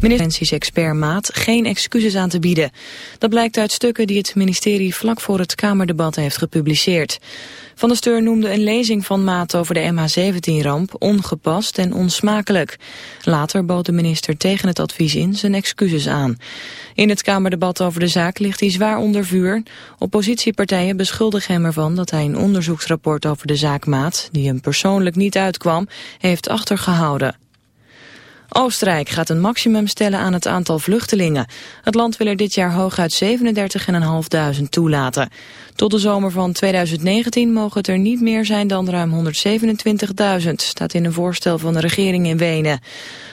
Minister expert Maat geen excuses aan te bieden. Dat blijkt uit stukken die het ministerie vlak voor het Kamerdebat heeft gepubliceerd. Van der Steur noemde een lezing van Maat over de MH17-ramp ongepast en onsmakelijk. Later bood de minister tegen het advies in zijn excuses aan. In het Kamerdebat over de zaak ligt hij zwaar onder vuur. Oppositiepartijen beschuldigen hem ervan dat hij een onderzoeksrapport over de zaak Maat, die hem persoonlijk niet uitkwam, heeft achtergehouden. Oostenrijk gaat een maximum stellen aan het aantal vluchtelingen. Het land wil er dit jaar hooguit 37.500 toelaten. Tot de zomer van 2019 mogen het er niet meer zijn dan ruim 127.000, staat in een voorstel van de regering in Wenen.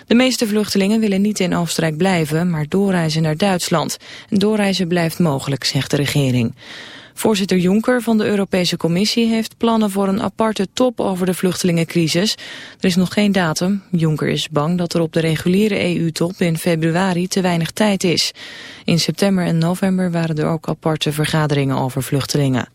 De meeste vluchtelingen willen niet in Oostenrijk blijven, maar doorreizen naar Duitsland. En doorreizen blijft mogelijk, zegt de regering. Voorzitter Juncker van de Europese Commissie heeft plannen voor een aparte top over de vluchtelingencrisis. Er is nog geen datum. Juncker is bang dat er op de reguliere EU-top in februari te weinig tijd is. In september en november waren er ook aparte vergaderingen over vluchtelingen.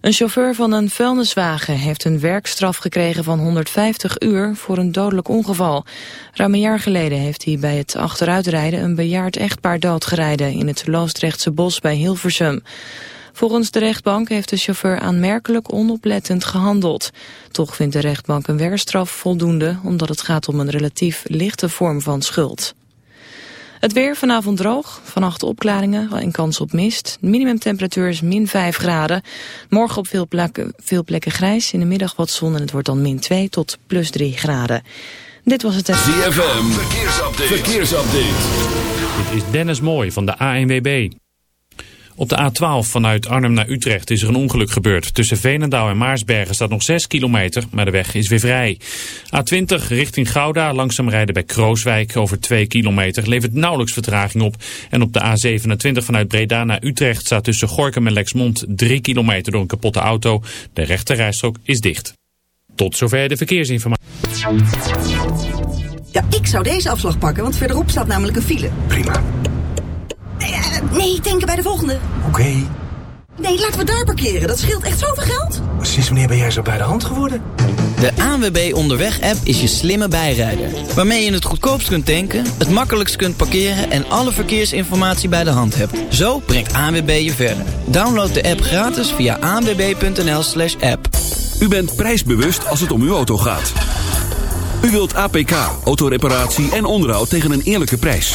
Een chauffeur van een vuilniswagen heeft een werkstraf gekregen van 150 uur voor een dodelijk ongeval. Ruim een jaar geleden heeft hij bij het achteruitrijden een bejaard echtpaar doodgereden in het Loosdrechtse bos bij Hilversum. Volgens de rechtbank heeft de chauffeur aanmerkelijk onoplettend gehandeld. Toch vindt de rechtbank een werkstraf voldoende omdat het gaat om een relatief lichte vorm van schuld. Het weer vanavond droog, vannacht opklaringen en kans op mist. De minimumtemperatuur is min 5 graden. Morgen op veel plekken, veel plekken grijs, in de middag wat zon en het wordt dan min 2 tot plus 3 graden. Dit was het... ZFM, verkeersupdate. verkeersupdate. Dit is Dennis Mooij van de ANWB. Op de A12 vanuit Arnhem naar Utrecht is er een ongeluk gebeurd. Tussen Veenendaal en Maarsbergen staat nog 6 kilometer, maar de weg is weer vrij. A20 richting Gouda, langzaam rijden bij Krooswijk over 2 kilometer, levert nauwelijks vertraging op. En op de A27 vanuit Breda naar Utrecht staat tussen Gorkum en Lexmond 3 kilometer door een kapotte auto. De rechterrijstrook is dicht. Tot zover de verkeersinformatie. Ja, ik zou deze afslag pakken, want verderop staat namelijk een file. Prima. Nee, denken bij de volgende. Oké. Nee, laten we daar parkeren. Dat scheelt echt zoveel geld. Sinds wanneer ben jij zo bij de hand geworden? De ANWB Onderweg-app is je slimme bijrijder. Waarmee je het goedkoopst kunt tanken, het makkelijkst kunt parkeren... en alle verkeersinformatie bij de hand hebt. Zo brengt ANWB je verder. Download de app gratis via anwb.nl slash app. U bent prijsbewust als het om uw auto gaat. U wilt APK, autoreparatie en onderhoud tegen een eerlijke prijs.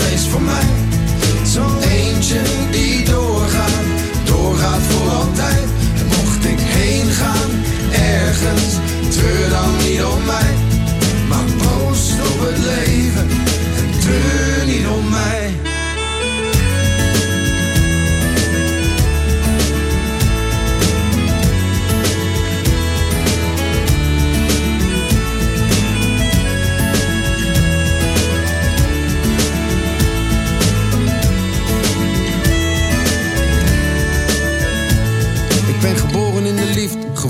feest voor mij. Zo'n eentje die doorgaat, doorgaat voor altijd. En mocht ik heen gaan, ergens, treur dan niet om mij. Maar proost op het leven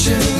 Zo'n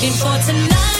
waiting for tonight.